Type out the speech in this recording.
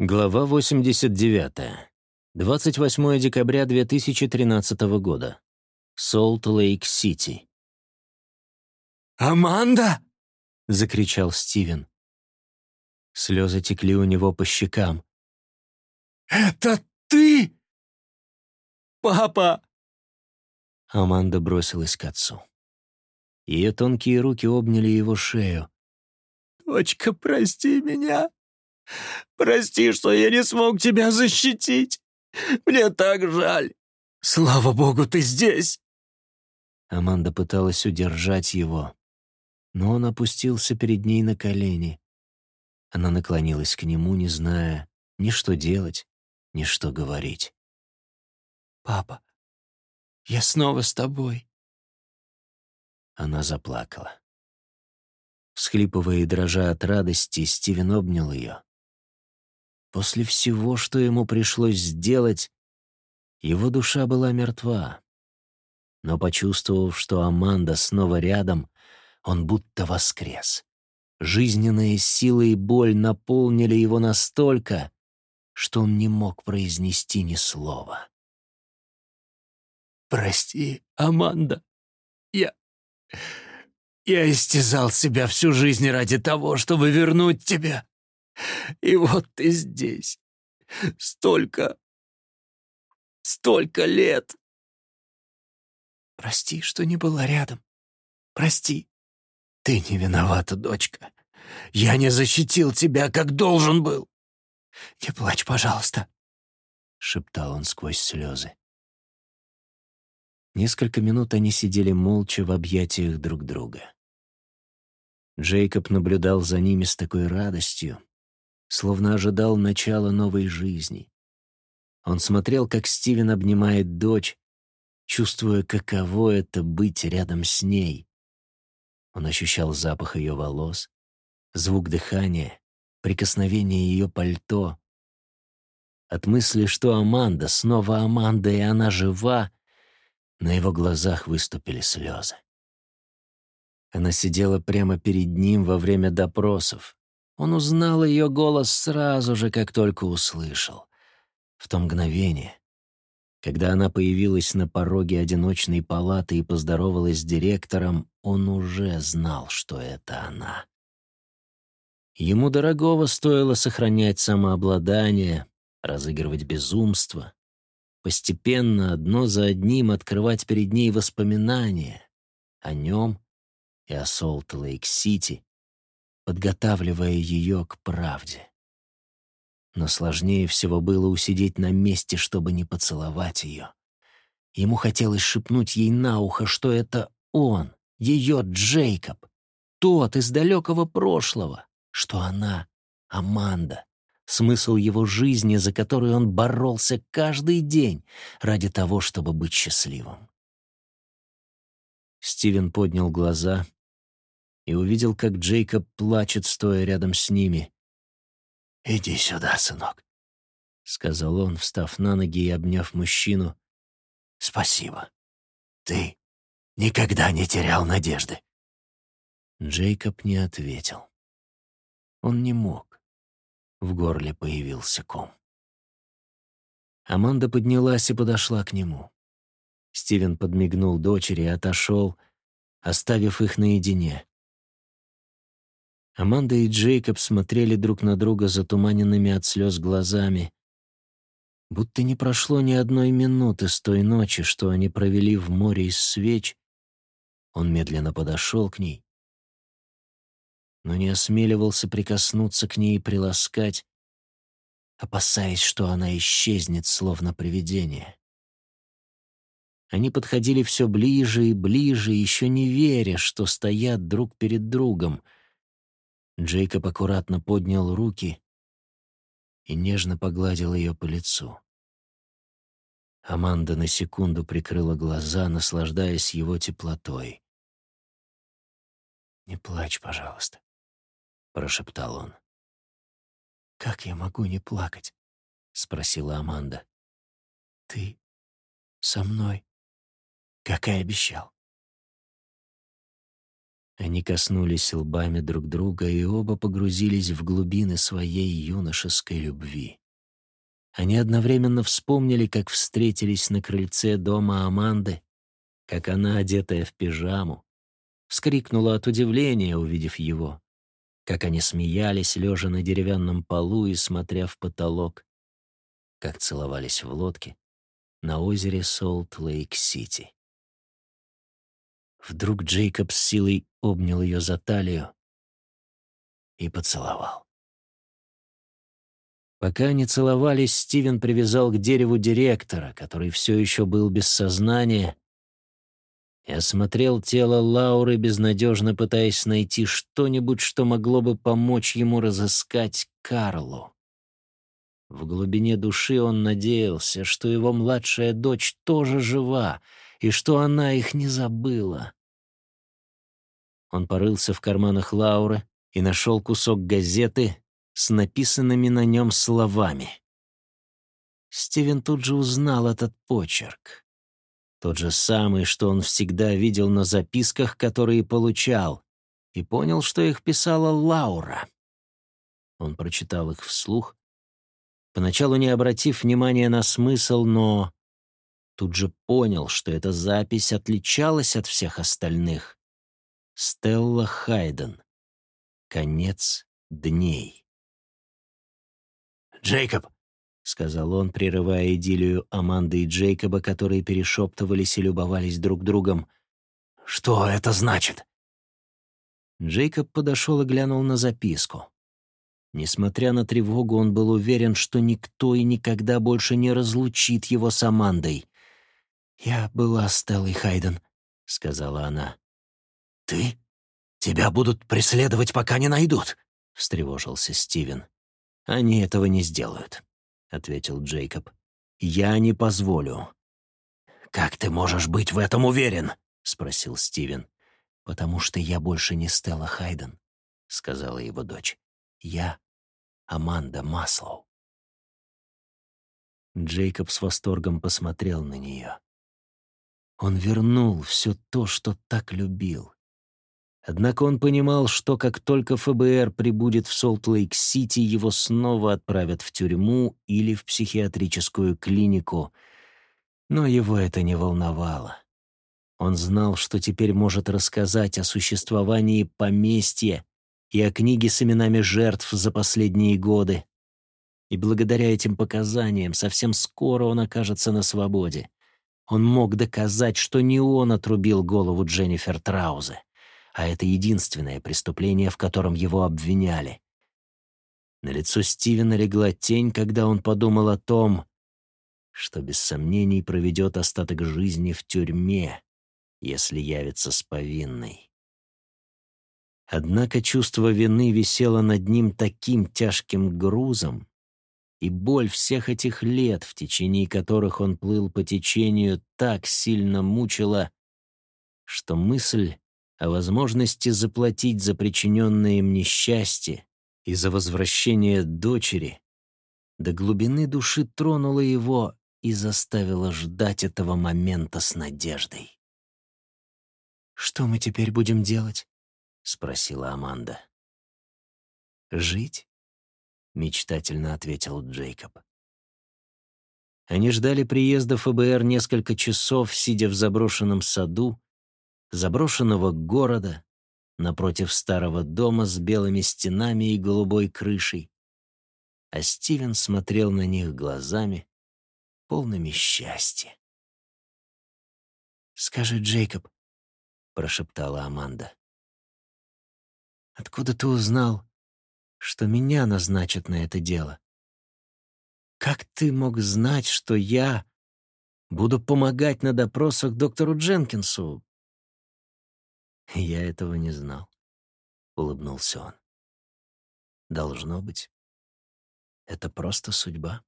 Глава 89. 28 декабря 2013 года. Солт-Лейк-Сити. «Аманда!» — закричал Стивен. Слезы текли у него по щекам. «Это ты?» «Папа!» Аманда бросилась к отцу. Ее тонкие руки обняли его шею. «Дочка, прости меня!» Прости, что я не смог тебя защитить. Мне так жаль. Слава богу, ты здесь!» Аманда пыталась удержать его, но он опустился перед ней на колени. Она наклонилась к нему, не зная ни что делать, ни что говорить. «Папа, я снова с тобой». Она заплакала. Всхлипывая и дрожа от радости, Стивен обнял ее. После всего, что ему пришлось сделать, его душа была мертва. Но почувствовав, что Аманда снова рядом, он будто воскрес. Жизненные силы и боль наполнили его настолько, что он не мог произнести ни слова. «Прости, Аманда. Я... Я истязал себя всю жизнь ради того, чтобы вернуть тебя. И вот ты здесь. Столько... Столько лет. Прости, что не была рядом. Прости. Ты не виновата, дочка. Я не защитил тебя, как должен был. Не плачь, пожалуйста, — шептал он сквозь слезы. Несколько минут они сидели молча в объятиях друг друга. Джейкоб наблюдал за ними с такой радостью, словно ожидал начала новой жизни. Он смотрел, как Стивен обнимает дочь, чувствуя, каково это быть рядом с ней. Он ощущал запах ее волос, звук дыхания, прикосновение ее пальто. От мысли, что Аманда, снова Аманда, и она жива, на его глазах выступили слезы. Она сидела прямо перед ним во время допросов, он узнал ее голос сразу же, как только услышал. В то мгновение, когда она появилась на пороге одиночной палаты и поздоровалась с директором, он уже знал, что это она. Ему дорогого стоило сохранять самообладание, разыгрывать безумство, постепенно одно за одним открывать перед ней воспоминания о нем и о Солт-Лейк-Сити, подготавливая ее к правде. Но сложнее всего было усидеть на месте, чтобы не поцеловать ее. Ему хотелось шепнуть ей на ухо, что это он, ее Джейкоб, тот из далекого прошлого, что она — Аманда, смысл его жизни, за который он боролся каждый день ради того, чтобы быть счастливым. Стивен поднял глаза — и увидел, как Джейкоб плачет, стоя рядом с ними. «Иди сюда, сынок», — сказал он, встав на ноги и обняв мужчину. «Спасибо. Ты никогда не терял надежды». Джейкоб не ответил. Он не мог. В горле появился ком. Аманда поднялась и подошла к нему. Стивен подмигнул дочери и отошел, оставив их наедине. Аманда и Джейкоб смотрели друг на друга затуманенными от слез глазами. Будто не прошло ни одной минуты с той ночи, что они провели в море из свеч. Он медленно подошел к ней, но не осмеливался прикоснуться к ней и приласкать, опасаясь, что она исчезнет, словно привидение. Они подходили все ближе и ближе, еще не веря, что стоят друг перед другом — Джейкоб аккуратно поднял руки и нежно погладил ее по лицу. Аманда на секунду прикрыла глаза, наслаждаясь его теплотой. «Не плачь, пожалуйста», — прошептал он. «Как я могу не плакать?» — спросила Аманда. «Ты со мной, как и обещал». Они коснулись лбами друг друга и оба погрузились в глубины своей юношеской любви. Они одновременно вспомнили, как встретились на крыльце дома Аманды, как она, одетая в пижаму, вскрикнула от удивления, увидев его, как они смеялись, лежа на деревянном полу и смотря в потолок, как целовались в лодке на озере Солт-Лейк-Сити. Вдруг Джейкоб с силой обнял ее за талию и поцеловал. Пока они целовались, Стивен привязал к дереву директора, который все еще был без сознания, и осмотрел тело Лауры, безнадежно пытаясь найти что-нибудь, что могло бы помочь ему разыскать Карлу. В глубине души он надеялся, что его младшая дочь тоже жива и что она их не забыла. Он порылся в карманах Лауры и нашел кусок газеты с написанными на нем словами. Стивен тут же узнал этот почерк. Тот же самый, что он всегда видел на записках, которые получал, и понял, что их писала Лаура. Он прочитал их вслух, поначалу не обратив внимания на смысл, но тут же понял, что эта запись отличалась от всех остальных. Стелла Хайден. Конец дней. «Джейкоб!» — сказал он, прерывая идиллию Аманды и Джейкоба, которые перешептывались и любовались друг другом. «Что это значит?» Джейкоб подошел и глянул на записку. Несмотря на тревогу, он был уверен, что никто и никогда больше не разлучит его с Амандой. «Я была Стеллой Хайден», — сказала она. «Ты? Тебя будут преследовать, пока не найдут», — встревожился Стивен. «Они этого не сделают», — ответил Джейкоб. «Я не позволю». «Как ты можешь быть в этом уверен?» — спросил Стивен. «Потому что я больше не Стелла Хайден», — сказала его дочь. «Я Аманда Маслоу». Джейкоб с восторгом посмотрел на нее. Он вернул все то, что так любил. Однако он понимал, что как только ФБР прибудет в Солт-Лейк-Сити, его снова отправят в тюрьму или в психиатрическую клинику. Но его это не волновало. Он знал, что теперь может рассказать о существовании поместья и о книге с именами жертв за последние годы. И благодаря этим показаниям совсем скоро он окажется на свободе. Он мог доказать, что не он отрубил голову Дженнифер Траузе а это единственное преступление, в котором его обвиняли. На лицо Стивена легла тень, когда он подумал о том, что без сомнений проведет остаток жизни в тюрьме, если явится с повинной. Однако чувство вины висело над ним таким тяжким грузом, и боль всех этих лет, в течение которых он плыл по течению, так сильно мучила, что мысль о возможности заплатить за причиненное им несчастье и за возвращение дочери, до глубины души тронула его и заставила ждать этого момента с надеждой. «Что мы теперь будем делать?» — спросила Аманда. «Жить?» — мечтательно ответил Джейкоб. Они ждали приезда ФБР несколько часов, сидя в заброшенном саду, заброшенного города, напротив старого дома с белыми стенами и голубой крышей. А Стивен смотрел на них глазами, полными счастья. «Скажи, Джейкоб», — прошептала Аманда, — «откуда ты узнал, что меня назначат на это дело? Как ты мог знать, что я буду помогать на допросах доктору Дженкинсу, «Я этого не знал», — улыбнулся он. «Должно быть. Это просто судьба».